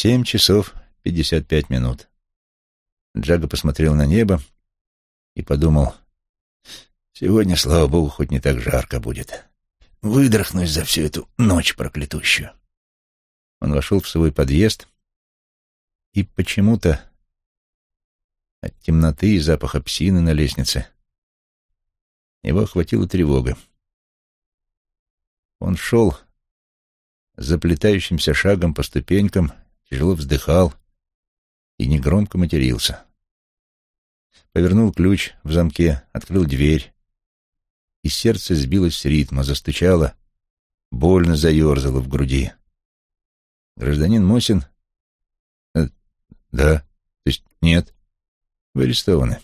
Семь часов пятьдесят пять минут. Джага посмотрел на небо и подумал, сегодня, слава богу, хоть не так жарко будет. Выдохнусь за всю эту ночь проклятущую. Он вошел в свой подъезд и почему-то от темноты и запаха псины на лестнице его охватила тревога. Он шел заплетающимся шагом по ступенькам, тяжело вздыхал и негромко матерился. Повернул ключ в замке, открыл дверь, и сердце сбилось с ритма, застучало, больно заерзало в груди. Гражданин Мосин... Э, да, то есть нет, вы арестованы.